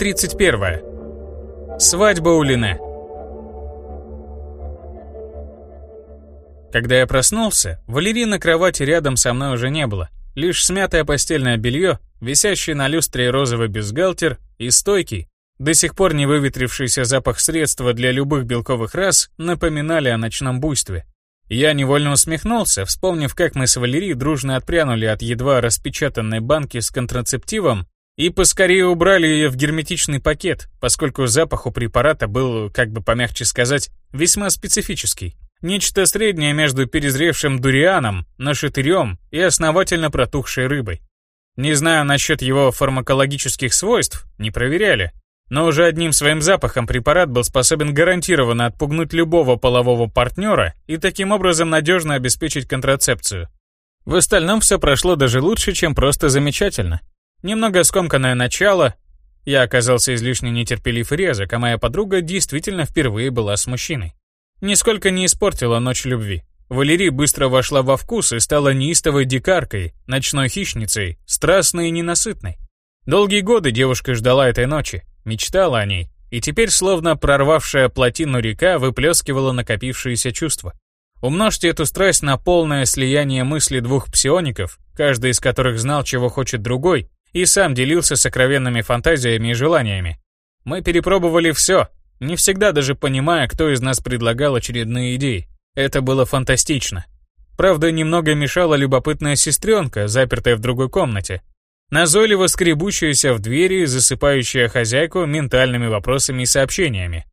Глава 31. Свадьба у Лине. Когда я проснулся, Валерии на кровати рядом со мной уже не было. Лишь смятое постельное белье, висящий на люстре розовый бюстгальтер и стойкий, до сих пор не выветрившийся запах средства для любых белковых рас напоминали о ночном буйстве. Я невольно усмехнулся, вспомнив, как мы с Валерией дружно отпрянули от едва распечатанной банки с контрацептивом и поскорее убрали ее в герметичный пакет, поскольку запах у препарата был, как бы помягче сказать, весьма специфический. Нечто среднее между перезревшим дурианом, нашатырем и основательно протухшей рыбой. Не знаю насчет его фармакологических свойств, не проверяли, но уже одним своим запахом препарат был способен гарантированно отпугнуть любого полового партнера и таким образом надежно обеспечить контрацепцию. В остальном все прошло даже лучше, чем просто замечательно. Немного скомканное начало, я оказался излишне нетерпелив и резок, а моя подруга действительно впервые была с мужчиной. Нисколько не испортила ночь любви. Валерий быстро вошла во вкус и стала неистовой дикаркой, ночной хищницей, страстной и ненасытной. Долгие годы девушка ждала этой ночи, мечтала о ней, и теперь, словно прорвавшая плотину река, выплескивала накопившиеся чувства. Умножьте эту страсть на полное слияние мысли двух псиоников, каждый из которых знал, чего хочет другой, и сам делился сокровенными фантазиями и желаниями. Мы перепробовали все, не всегда даже понимая, кто из нас предлагал очередные идеи. Это было фантастично. Правда, немного мешала любопытная сестренка, запертая в другой комнате, назойливо скребущаяся в двери, засыпающая хозяйку ментальными вопросами и сообщениями.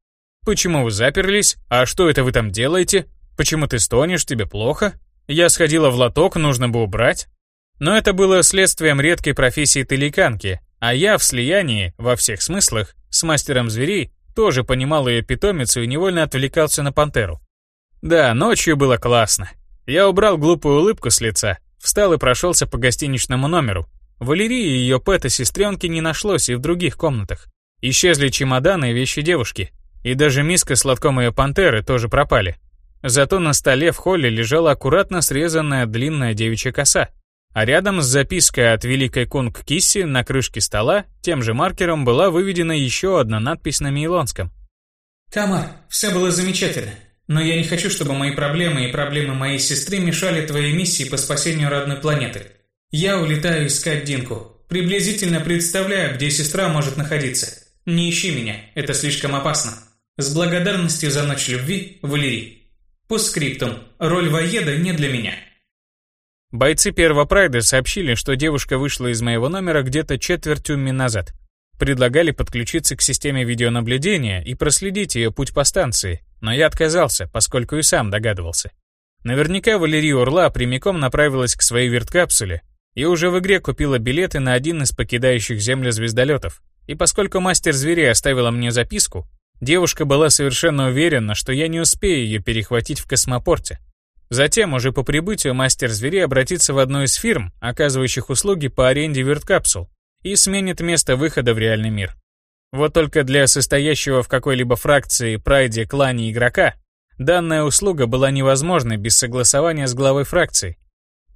«Почему вы заперлись? А что это вы там делаете? Почему ты стонешь? Тебе плохо? Я сходила в лоток, нужно бы убрать». Но это было следствием редкой профессии таликанки, а я в слиянии, во всех смыслах, с мастером зверей, тоже понимал ее питомицу и невольно отвлекался на пантеру. Да, ночью было классно. Я убрал глупую улыбку с лица, встал и прошелся по гостиничному номеру, Валерии и ее пэта-сестренки не нашлось и в других комнатах. Исчезли чемоданы и вещи девушки. И даже миска с лотком ее пантеры тоже пропали. Зато на столе в холле лежала аккуратно срезанная длинная девичья коса. А рядом с запиской от Великой Кунг Кисси на крышке стола тем же маркером была выведена еще одна надпись на мейлонском. «Камар, все было замечательно. Но я не хочу, чтобы мои проблемы и проблемы моей сестры мешали твоей миссии по спасению родной планеты. Я улетаю искать Динку. Приблизительно представляю, где сестра может находиться. Не ищи меня, это слишком опасно. С благодарностью за ночь любви, Валерий. По скриптум. Роль воеда не для меня. Бойцы первого прайда сообщили, что девушка вышла из моего номера где-то четверть уми назад. Предлагали подключиться к системе видеонаблюдения и проследить ее путь по станции, но я отказался, поскольку и сам догадывался. Наверняка Валерия Урла прямиком направилась к своей верткапсуле, и уже в игре купила билеты на один из покидающих Землю звездолетов. И поскольку мастер зверей оставила мне записку, девушка была совершенно уверена, что я не успею ее перехватить в космопорте. Затем, уже по прибытию, мастер зверей обратится в одну из фирм, оказывающих услуги по аренде верткапсул, и сменит место выхода в реальный мир. Вот только для состоящего в какой-либо фракции, прайде, клане игрока, данная услуга была невозможна без согласования с главой фракции,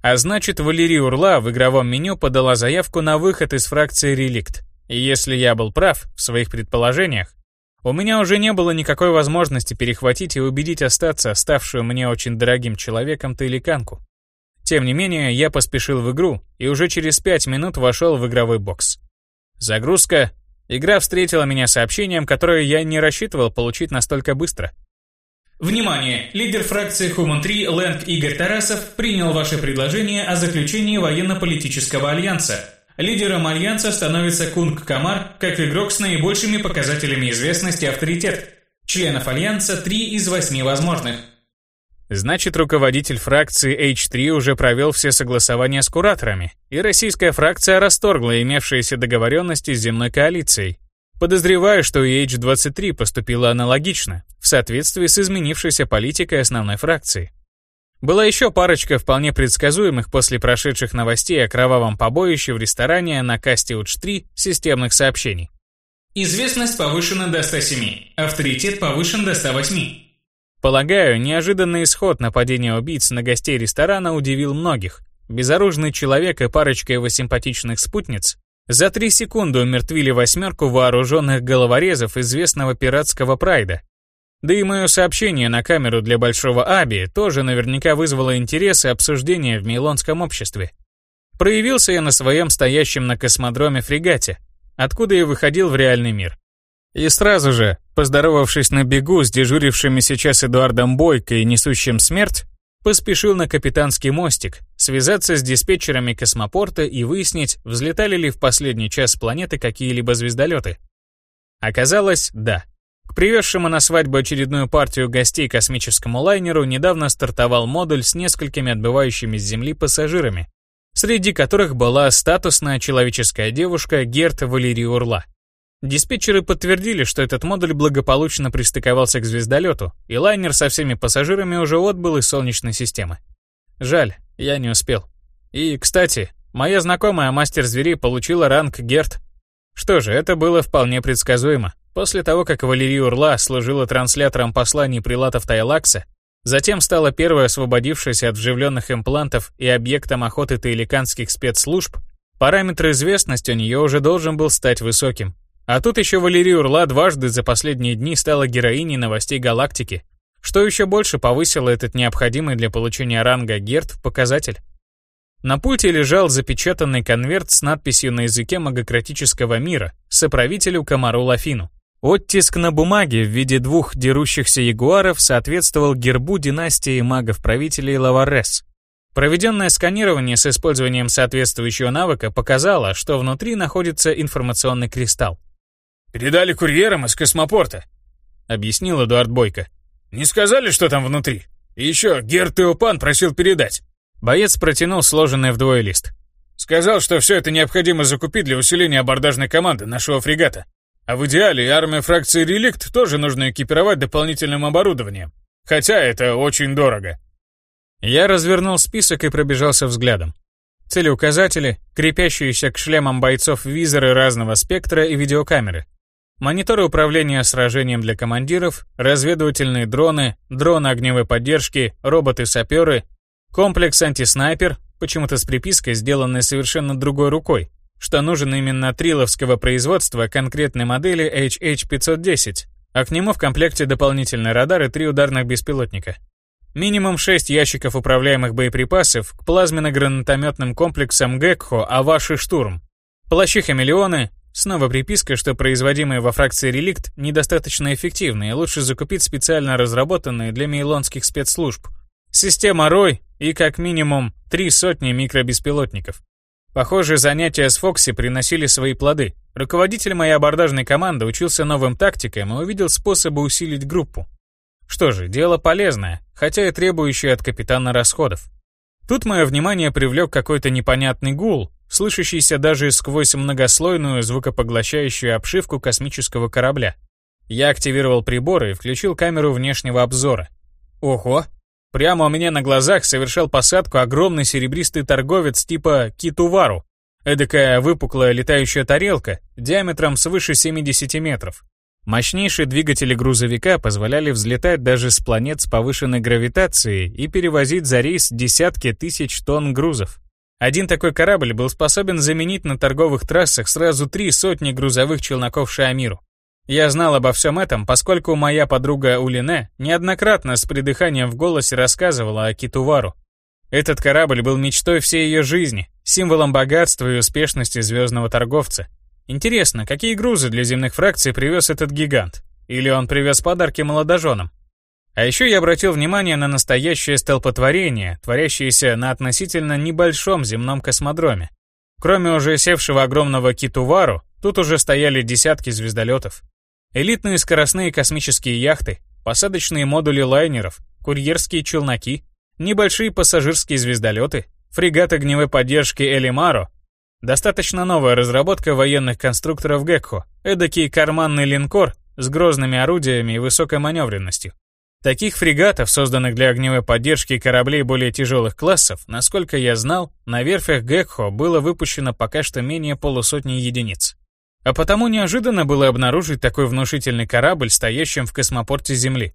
а значит, Валерия Урла в игровом меню подала заявку на выход из фракции «Реликт». И если я был прав в своих предположениях, у меня уже не было никакой возможности перехватить и убедить остаться ставшую мне очень дорогим человеком Тейликанку. Тем не менее, я поспешил в игру и уже через пять минут вошел в игровой бокс. Загрузка. Игра встретила меня сообщением, которое я не рассчитывал получить настолько быстро. Внимание! Лидер фракции Хуман-3 Лэнг Игорь Тарасов принял ваше предложение о заключении военно-политического альянса. Лидером альянса становится Кунг Камар, как игрок с наибольшими показателями известности и авторитет. Членов альянса 3 из 8 возможных. Значит, руководитель фракции H3 уже провел все согласования с кураторами, и российская фракция расторгла имевшиеся договоренности с земной коалицией. Подозреваю, что и H23 поступила аналогично, в соответствии с изменившейся политикой основной фракции. Была еще парочка вполне предсказуемых после прошедших новостей о кровавом побоище в ресторане на касте УЧ-3 системных сообщений. Известность повышена до 107, авторитет повышен до 108. Полагаю, неожиданный исход нападения убийц на гостей ресторана удивил многих. Безоружный человек и парочка его симпатичных спутниц За три секунды умертвили восьмерку вооруженных головорезов известного пиратского прайда. Да и мое сообщение на камеру для Большого Аби тоже наверняка вызвало интерес и обсуждение в мейлонском обществе. Проявился я на своем стоящем на космодроме фрегате, откуда и выходил в реальный мир. И сразу же, поздоровавшись на бегу с дежурившими сейчас Эдуардом Бойко и несущим смерть, поспешил на капитанский мостик, связаться с диспетчерами космопорта и выяснить, взлетали ли в последний час планеты какие-либо звездолеты. Оказалось, да. К привезшему на свадьбу очередную партию гостей космическому лайнеру недавно стартовал модуль с несколькими отбывающими с Земли пассажирами, среди которых была статусная человеческая девушка Герта Валерий Урла. Диспетчеры подтвердили, что этот модуль благополучно пристыковался к звездолету, и лайнер со всеми пассажирами уже отбыл из Солнечной системы. Жаль, я не успел. И, кстати, моя знакомая мастер зверей получила ранг Герт. Что же, это было вполне предсказуемо. После того, как Валерия Урла служила транслятором посланий прилатов Тайлакса, затем стала первой освободившейся от вживленных имплантов и объектом охоты таиликанских спецслужб, параметр известности у нее уже должен был стать высоким. А тут еще Валерия Урла дважды за последние дни стала героиней новостей галактики, что еще больше повысило этот необходимый для получения ранга Герт показатель. На пульте лежал запечатанный конверт с надписью на языке магократического мира «Соправителю Комару Лафину». Оттиск на бумаге в виде двух дерущихся ягуаров соответствовал гербу династии магов-правителей Лаварес. Проведенное сканирование с использованием соответствующего навыка показало, что внутри находится информационный кристалл. «Передали курьерам из космопорта», — объяснил Эдуард Бойко. «Не сказали, что там внутри? И еще Герт Теопан просил передать». Боец протянул сложенный вдвое лист. «Сказал, что все это необходимо закупить для усиления абордажной команды нашего фрегата. А в идеале армия фракции «Реликт» тоже нужно экипировать дополнительным оборудованием. Хотя это очень дорого». Я развернул список и пробежался взглядом. Целеуказатели, крепящиеся к шлемам бойцов визоры разного спектра и видеокамеры мониторы управления сражением для командиров, разведывательные дроны, дроны огневой поддержки, роботы-саперы, комплекс антиснайпер, почему-то с припиской, сделанной совершенно другой рукой, что нужен именно триловского производства конкретной модели HH510, а к нему в комплекте дополнительный радар и три ударных беспилотника. Минимум 6 ящиков управляемых боеприпасов к плазменно-гранатометным комплексам Гекхо «Аваш» и «Штурм», плащи-хамелеоны, Снова приписка, что производимые во фракции реликт недостаточно эффективны и лучше закупить специально разработанные для мейлонских спецслужб. Система ROY и как минимум три сотни микробеспилотников. Похоже, занятия с Фокси приносили свои плоды. Руководитель моей абордажной команды учился новым тактикам и увидел способы усилить группу. Что же, дело полезное, хотя и требующее от капитана расходов. Тут мое внимание привлек какой-то непонятный гул, слышащийся даже сквозь многослойную звукопоглощающую обшивку космического корабля. Я активировал приборы и включил камеру внешнего обзора. Ого! Прямо у меня на глазах совершал посадку огромный серебристый торговец типа Китувару. Эдакая выпуклая летающая тарелка диаметром свыше 70 метров. Мощнейшие двигатели грузовика позволяли взлетать даже с планет с повышенной гравитацией и перевозить за рейс десятки тысяч тонн грузов. Один такой корабль был способен заменить на торговых трассах сразу три сотни грузовых челноков Шиамиру. Я знал обо всем этом, поскольку моя подруга Улине неоднократно с придыханием в голосе рассказывала о Китувару. Этот корабль был мечтой всей ее жизни, символом богатства и успешности звездного торговца. Интересно, какие грузы для земных фракций привез этот гигант? Или он привез подарки молодоженам? А еще я обратил внимание на настоящее столпотворение, творящееся на относительно небольшом земном космодроме. Кроме уже севшего огромного Китувару, тут уже стояли десятки звездолетов. Элитные скоростные космические яхты, посадочные модули лайнеров, курьерские челноки, небольшие пассажирские звездолеты, фрегат огневой поддержки Элимаро, достаточно новая разработка военных конструкторов Гекко, эдакий карманный линкор с грозными орудиями и высокой маневренностью. Таких фрегатов, созданных для огневой поддержки кораблей более тяжелых классов, насколько я знал, на верфях Гекхо было выпущено пока что менее полусотни единиц. А потому неожиданно было обнаружить такой внушительный корабль, стоящим в космопорте Земли.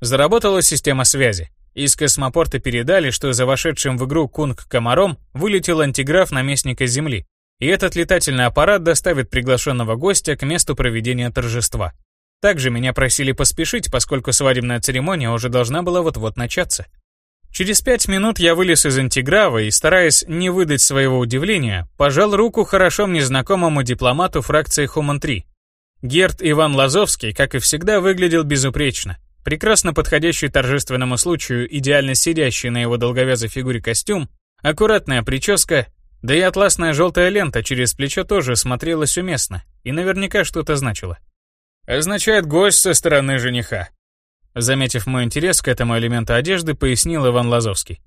Заработала система связи. Из космопорта передали, что за вошедшим в игру Кунг комаром вылетел антиграф наместника Земли и этот летательный аппарат доставит приглашенного гостя к месту проведения торжества. Также меня просили поспешить, поскольку свадебная церемония уже должна была вот-вот начаться. Через пять минут я вылез из антиграва и, стараясь не выдать своего удивления, пожал руку хорошо мне знакомому дипломату фракции Хуман-3. Герт Иван Лазовский, как и всегда, выглядел безупречно. Прекрасно подходящий торжественному случаю, идеально сидящий на его долговязой фигуре костюм, аккуратная прическа, да и атласная желтая лента через плечо тоже смотрелась уместно и наверняка что-то значила. «Означает гость со стороны жениха», Заметив мой интерес к этому элементу одежды, пояснил Иван Лазовский.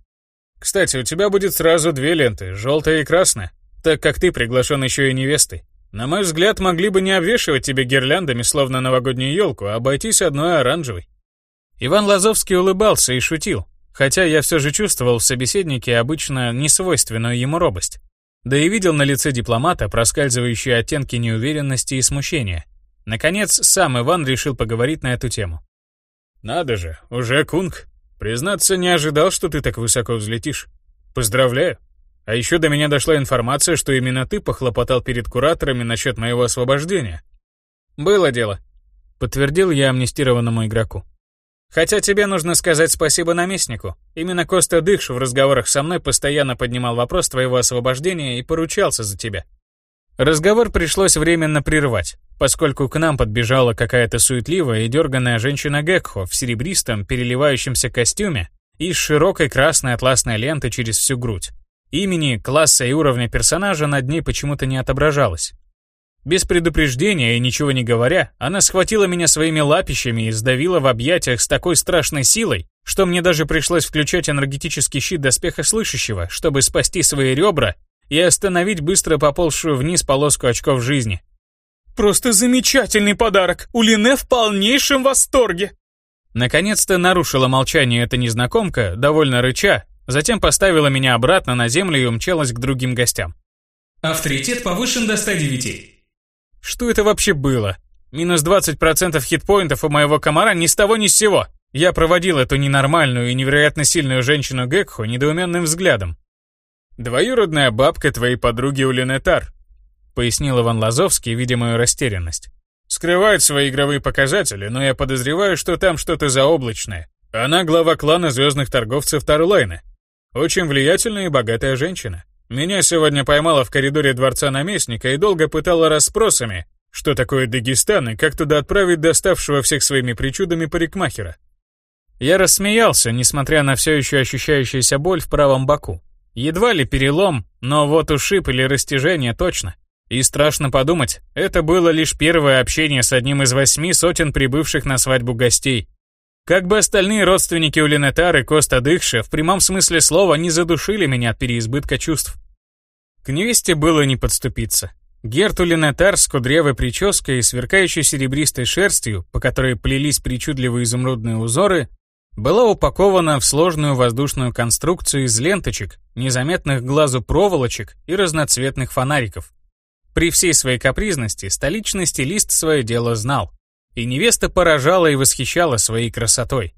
«Кстати, у тебя будет сразу две ленты, желтая и красная, так как ты приглашен еще и невестой. На мой взгляд, могли бы не обвешивать тебя гирляндами, словно новогоднюю елку, а обойтись одной оранжевой». Иван Лазовский улыбался и шутил, хотя я все же чувствовал в собеседнике обычно несвойственную ему робость. Да и видел на лице дипломата проскальзывающие оттенки неуверенности и смущения. Наконец, сам Иван решил поговорить на эту тему. «Надо же, уже кунг. Признаться, не ожидал, что ты так высоко взлетишь. Поздравляю. А еще до меня дошла информация, что именно ты похлопотал перед кураторами насчет моего освобождения». «Было дело», — подтвердил я амнистированному игроку. «Хотя тебе нужно сказать спасибо наместнику. Именно Коста Дыхш в разговорах со мной постоянно поднимал вопрос твоего освобождения и поручался за тебя. Разговор пришлось временно прервать, поскольку к нам подбежала какая-то суетливая и дерганная женщина Гекхо в серебристом переливающемся костюме и с широкой красной атласной лентой через всю грудь. Имени, класса и уровня персонажа над ней почему-то не отображалось. Без предупреждения и ничего не говоря, она схватила меня своими лапищами и сдавила в объятиях с такой страшной силой, что мне даже пришлось включать энергетический щит доспеха слышащего, чтобы спасти свои ребра и остановить быстро поползшую вниз полоску очков жизни. «Просто замечательный подарок! У Лине в полнейшем восторге!» Наконец-то нарушила молчание эта незнакомка, довольно рыча, затем поставила меня обратно на землю и умчалась к другим гостям. Авторитет повышен до 109. Что это вообще было? Минус 20% хитпоинтов у моего комара ни с того ни с сего. Я проводил эту ненормальную и невероятно сильную женщину Гекху недоуменным взглядом. «Двоюродная бабка твоей подруги Улинетар», — пояснил Иван Лазовский, видя мою растерянность. «Скрывает свои игровые показатели, но я подозреваю, что там что-то заоблачное. Она глава клана звездных торговцев Тарлайна. Очень влиятельная и богатая женщина. Меня сегодня поймала в коридоре дворца наместника и долго пытала расспросами, что такое Дагестан и как туда отправить доставшего всех своими причудами парикмахера. Я рассмеялся, несмотря на все еще ощущающуюся боль в правом боку. Едва ли перелом, но вот ушиб или растяжение точно. И страшно подумать, это было лишь первое общение с одним из восьми сотен прибывших на свадьбу гостей. Как бы остальные родственники у Ленетары Коста Дыхша в прямом смысле слова не задушили меня от переизбытка чувств. К невесте было не подступиться. Герту Ленетар с кудрявой прической и сверкающей серебристой шерстью, по которой плелись причудливые изумрудные узоры, была упакована в сложную воздушную конструкцию из ленточек, незаметных глазу проволочек и разноцветных фонариков. При всей своей капризности столичный стилист свое дело знал, и невеста поражала и восхищала своей красотой.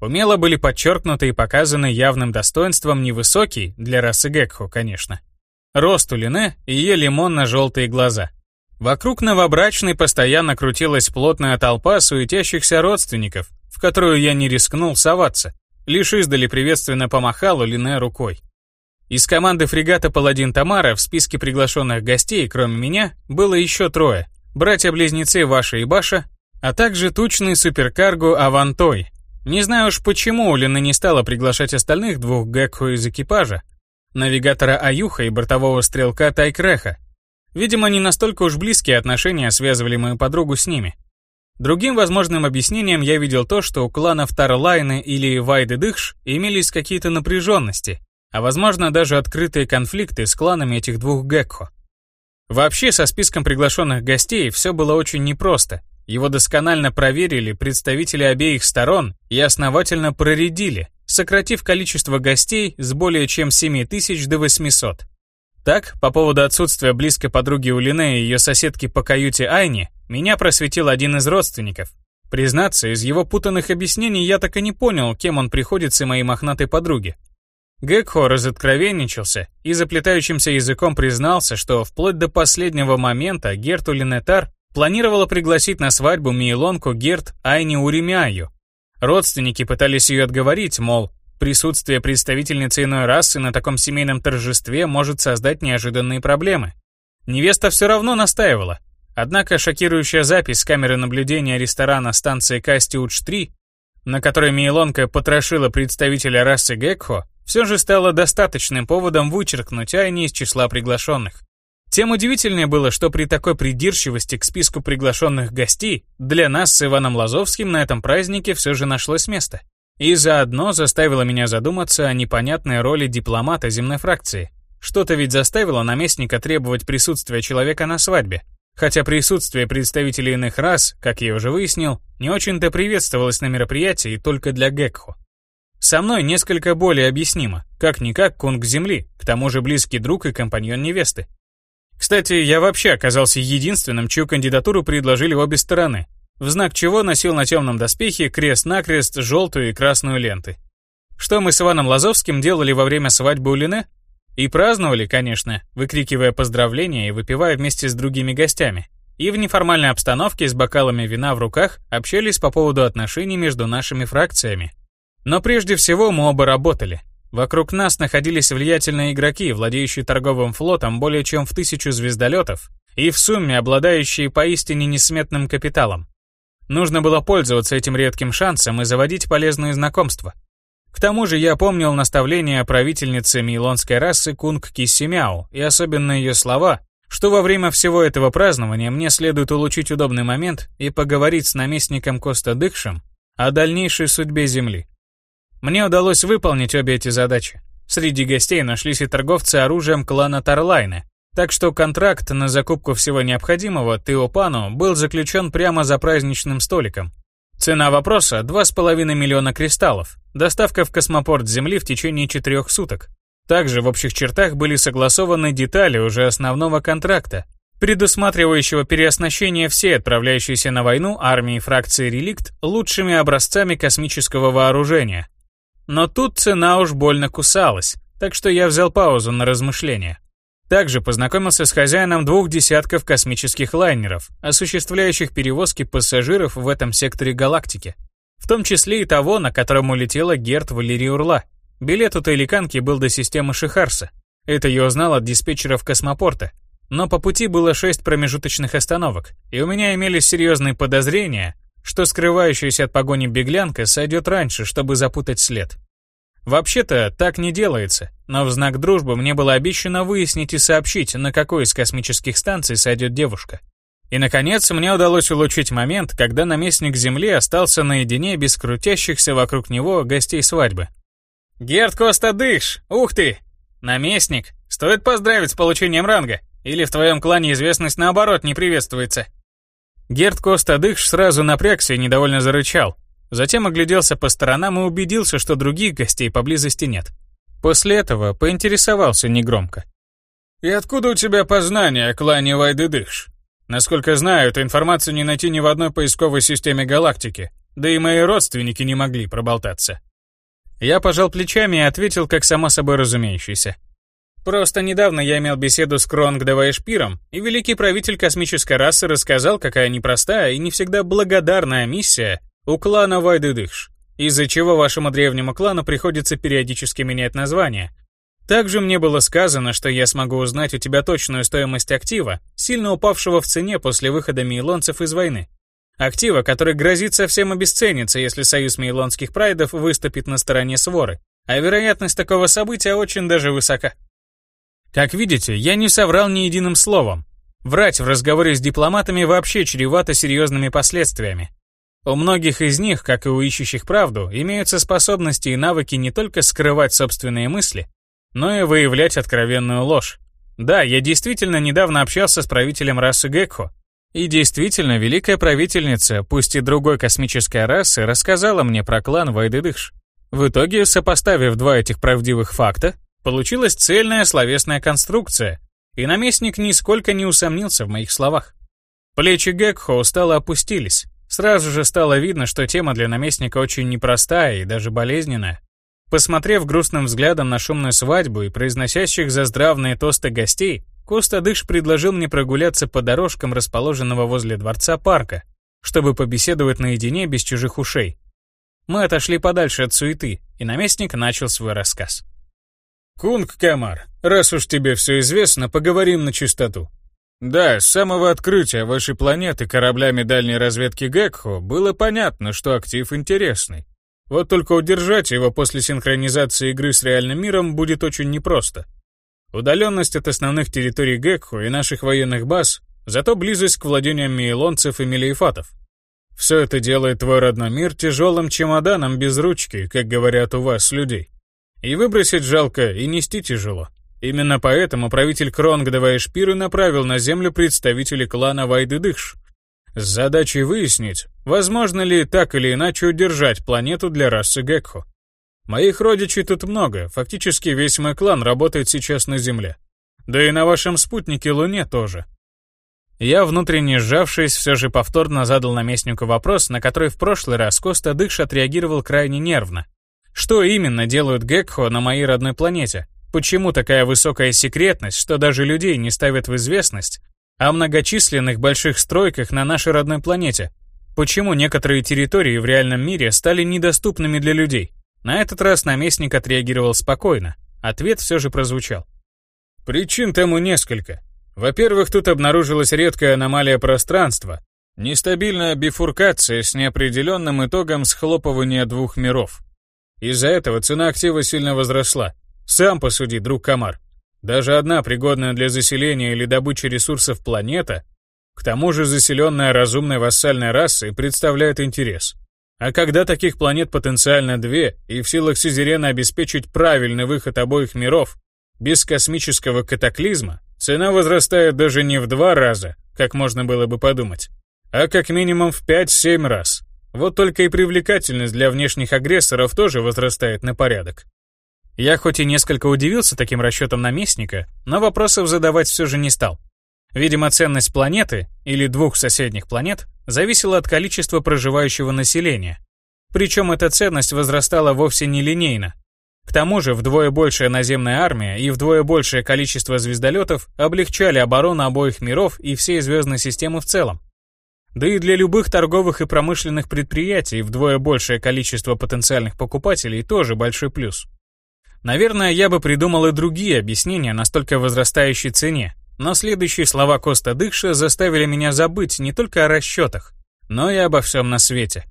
Умело были подчеркнуты и показаны явным достоинством невысокий, для расы Гекхо, конечно, рост у Лине и ее лимонно-желтые глаза. Вокруг новобрачной постоянно крутилась плотная толпа суетящихся родственников, в которую я не рискнул соваться, лишь издали приветственно помахал Лине рукой. Из команды фрегата «Паладин Тамара» в списке приглашенных гостей, кроме меня, было еще трое. Братья-близнецы Ваша и Баша, а также тучный суперкарго Авантой. Не знаю уж почему Лина не стала приглашать остальных двух Гекхо из экипажа, навигатора Аюха и бортового стрелка Тайкреха. Видимо, не настолько уж близкие отношения связывали мою подругу с ними. Другим возможным объяснением я видел то, что у кланов Тарлайны или Вайды Дыхш имелись какие-то напряженности, а возможно даже открытые конфликты с кланами этих двух Гекхо. Вообще, со списком приглашенных гостей все было очень непросто. Его досконально проверили представители обеих сторон и основательно проредили, сократив количество гостей с более чем 7 тысяч до 800. Так, по поводу отсутствия близкой подруги Улине и ее соседки по каюте Айни, меня просветил один из родственников. Признаться, из его путанных объяснений я так и не понял, кем он приходится моей мохнатой подруге. Гекхо разоткровенничался и заплетающимся языком признался, что вплоть до последнего момента Герту Линетар планировала пригласить на свадьбу Мейлонку Герт Айни Уремяю. Родственники пытались ее отговорить, мол, присутствие представительницы иной расы на таком семейном торжестве может создать неожиданные проблемы. Невеста все равно настаивала. Однако шокирующая запись с камеры наблюдения ресторана станции Кастиудж-3, на которой Мейлонка потрошила представителя расы Гекхо, все же стало достаточным поводом вычеркнуть Айни из числа приглашенных. Тем удивительнее было, что при такой придирчивости к списку приглашенных гостей для нас с Иваном Лазовским на этом празднике все же нашлось место. И заодно заставило меня задуматься о непонятной роли дипломата земной фракции. Что-то ведь заставило наместника требовать присутствия человека на свадьбе. Хотя присутствие представителей иных рас, как я уже выяснил, не очень-то приветствовалось на мероприятии только для Гекхо. Со мной несколько более объяснимо, как-никак кунг земли, к тому же близкий друг и компаньон невесты. Кстати, я вообще оказался единственным, чью кандидатуру предложили обе стороны, в знак чего носил на темном доспехе крест-накрест желтую и красную ленты. Что мы с Иваном Лазовским делали во время свадьбы у Лине? И праздновали, конечно, выкрикивая поздравления и выпивая вместе с другими гостями. И в неформальной обстановке с бокалами вина в руках общались по поводу отношений между нашими фракциями. Но прежде всего мы оба работали. Вокруг нас находились влиятельные игроки, владеющие торговым флотом более чем в тысячу звездолетов и в сумме обладающие поистине несметным капиталом. Нужно было пользоваться этим редким шансом и заводить полезные знакомства. К тому же я помнил наставления правительницы мейлонской расы Кунг Киссимяо и особенно ее слова, что во время всего этого празднования мне следует улучшить удобный момент и поговорить с наместником Коста Дыкшем о дальнейшей судьбе Земли. Мне удалось выполнить обе эти задачи. Среди гостей нашлись и торговцы оружием клана Тарлайна, так что контракт на закупку всего необходимого Теопану был заключен прямо за праздничным столиком. Цена вопроса – 2,5 миллиона кристаллов, доставка в космопорт Земли в течение четырех суток. Также в общих чертах были согласованы детали уже основного контракта, предусматривающего переоснащение всей отправляющейся на войну армии фракции «Реликт» лучшими образцами космического вооружения, но тут цена уж больно кусалась, так что я взял паузу на размышления. Также познакомился с хозяином двух десятков космических лайнеров, осуществляющих перевозки пассажиров в этом секторе галактики. В том числе и того, на котором улетела Герт Валерий Урла. Билет у Тайликанки был до системы Шихарса. Это я узнал от диспетчеров космопорта. Но по пути было шесть промежуточных остановок, и у меня имелись серьезные подозрения, что скрывающаяся от погони беглянка сойдет раньше, чтобы запутать след. Вообще-то так не делается, но в знак дружбы мне было обещано выяснить и сообщить, на какой из космических станций сойдет девушка. И, наконец, мне удалось улучшить момент, когда наместник Земли остался наедине без крутящихся вокруг него гостей свадьбы. «Герд Коста Дыш! Ух ты! Наместник! Стоит поздравить с получением ранга! Или в твоем клане известность наоборот не приветствуется?» Герд Костадыш сразу напрягся и недовольно зарычал. Затем огляделся по сторонам и убедился, что других гостей поблизости нет. После этого поинтересовался негромко. «И откуда у тебя познание о клане Вайдыдыш? Насколько знаю, эту информацию не найти ни в одной поисковой системе галактики, да и мои родственники не могли проболтаться». Я пожал плечами и ответил, как само собой разумеющийся. Просто недавно я имел беседу с Кронгдевайшпиром, и великий правитель космической расы рассказал, какая непростая и не всегда благодарная миссия у клана Вайдыдыш, из-за чего вашему древнему клану приходится периодически менять название. Также мне было сказано, что я смогу узнать у тебя точную стоимость актива, сильно упавшего в цене после выхода мейлонцев из войны. Актива, который грозит совсем обесцениться, если союз мейлонских прайдов выступит на стороне своры, а вероятность такого события очень даже высока. Как видите, я не соврал ни единым словом. Врать в разговоре с дипломатами вообще чревато серьезными последствиями. У многих из них, как и у ищущих правду, имеются способности и навыки не только скрывать собственные мысли, но и выявлять откровенную ложь. Да, я действительно недавно общался с правителем расы Гекхо. И действительно, великая правительница, пусть и другой космической расы, рассказала мне про клан Вайдыдыш. В итоге, сопоставив два этих правдивых факта, Получилась цельная словесная конструкция, и наместник нисколько не усомнился в моих словах. Плечи Гекхо устало опустились. Сразу же стало видно, что тема для наместника очень непростая и даже болезненная. Посмотрев грустным взглядом на шумную свадьбу и произносящих заздравные тосты гостей, Коста-Дыш предложил мне прогуляться по дорожкам расположенного возле дворца парка, чтобы побеседовать наедине без чужих ушей. Мы отошли подальше от суеты, и наместник начал свой рассказ. «Кунг Камар, раз уж тебе все известно, поговорим на чистоту. Да, с самого открытия вашей планеты кораблями дальней разведки Гекхо было понятно, что актив интересный. Вот только удержать его после синхронизации игры с реальным миром будет очень непросто. Удаленность от основных территорий Гекхо и наших военных баз, зато близость к владениям мейлонцев и мелиефатов. Все это делает твой родной мир тяжелым чемоданом без ручки, как говорят у вас, людей. И выбросить жалко, и нести тяжело. Именно поэтому правитель Кронгдова Эшпиры направил на землю представителей клана Вайдыдыш, с задачей выяснить, возможно ли так или иначе удержать планету для расы Гекхо. Моих родичей тут много, фактически весь мой клан работает сейчас на Земле. Да и на вашем спутнике Луне тоже. Я, внутренне сжавшись, все же повторно задал наместнику вопрос, на который в прошлый раз Коста Дыш отреагировал крайне нервно. Что именно делают Гекхо на моей родной планете? Почему такая высокая секретность, что даже людей не ставят в известность о многочисленных больших стройках на нашей родной планете? Почему некоторые территории в реальном мире стали недоступными для людей? На этот раз наместник отреагировал спокойно. Ответ все же прозвучал. Причин тому несколько. Во-первых, тут обнаружилась редкая аномалия пространства, нестабильная бифуркация с неопределенным итогом схлопывания двух миров. Из-за этого цена актива сильно возросла. Сам посуди, друг Камар. Даже одна пригодная для заселения или добычи ресурсов планета, к тому же заселенная разумной вассальной расой, представляет интерес. А когда таких планет потенциально две, и в силах Сизерена обеспечить правильный выход обоих миров, без космического катаклизма, цена возрастает даже не в два раза, как можно было бы подумать, а как минимум в 5-7 раз. Вот только и привлекательность для внешних агрессоров тоже возрастает на порядок. Я хоть и несколько удивился таким расчетом наместника, но вопросов задавать все же не стал. Видимо, ценность планеты, или двух соседних планет, зависела от количества проживающего населения. Причем эта ценность возрастала вовсе не линейно. К тому же вдвое большая наземная армия и вдвое большее количество звездолетов облегчали оборону обоих миров и всей звездной системы в целом. Да и для любых торговых и промышленных предприятий вдвое большее количество потенциальных покупателей тоже большой плюс. Наверное, я бы придумал и другие объяснения настолько возрастающей цене, но следующие слова Коста Дыкша заставили меня забыть не только о расчетах, но и обо всем на свете.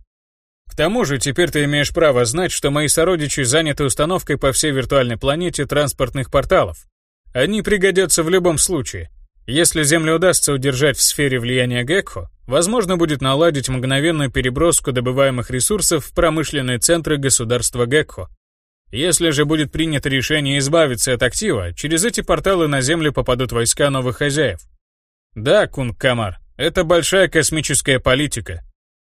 К тому же, теперь ты имеешь право знать, что мои сородичи заняты установкой по всей виртуальной планете транспортных порталов. Они пригодятся в любом случае. Если Землю удастся удержать в сфере влияния Гекхо, возможно будет наладить мгновенную переброску добываемых ресурсов в промышленные центры государства Гекхо. Если же будет принято решение избавиться от актива, через эти порталы на Землю попадут войска новых хозяев. Да, Кунг Камар, это большая космическая политика.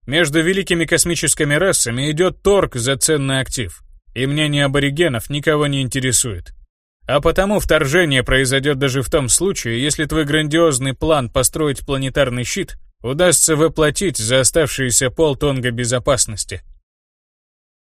Между великими космическими расами идет торг за ценный актив, и мнение аборигенов никого не интересует. А потому вторжение произойдет даже в том случае, если твой грандиозный план построить планетарный щит удастся воплотить за оставшиеся полтонга безопасности.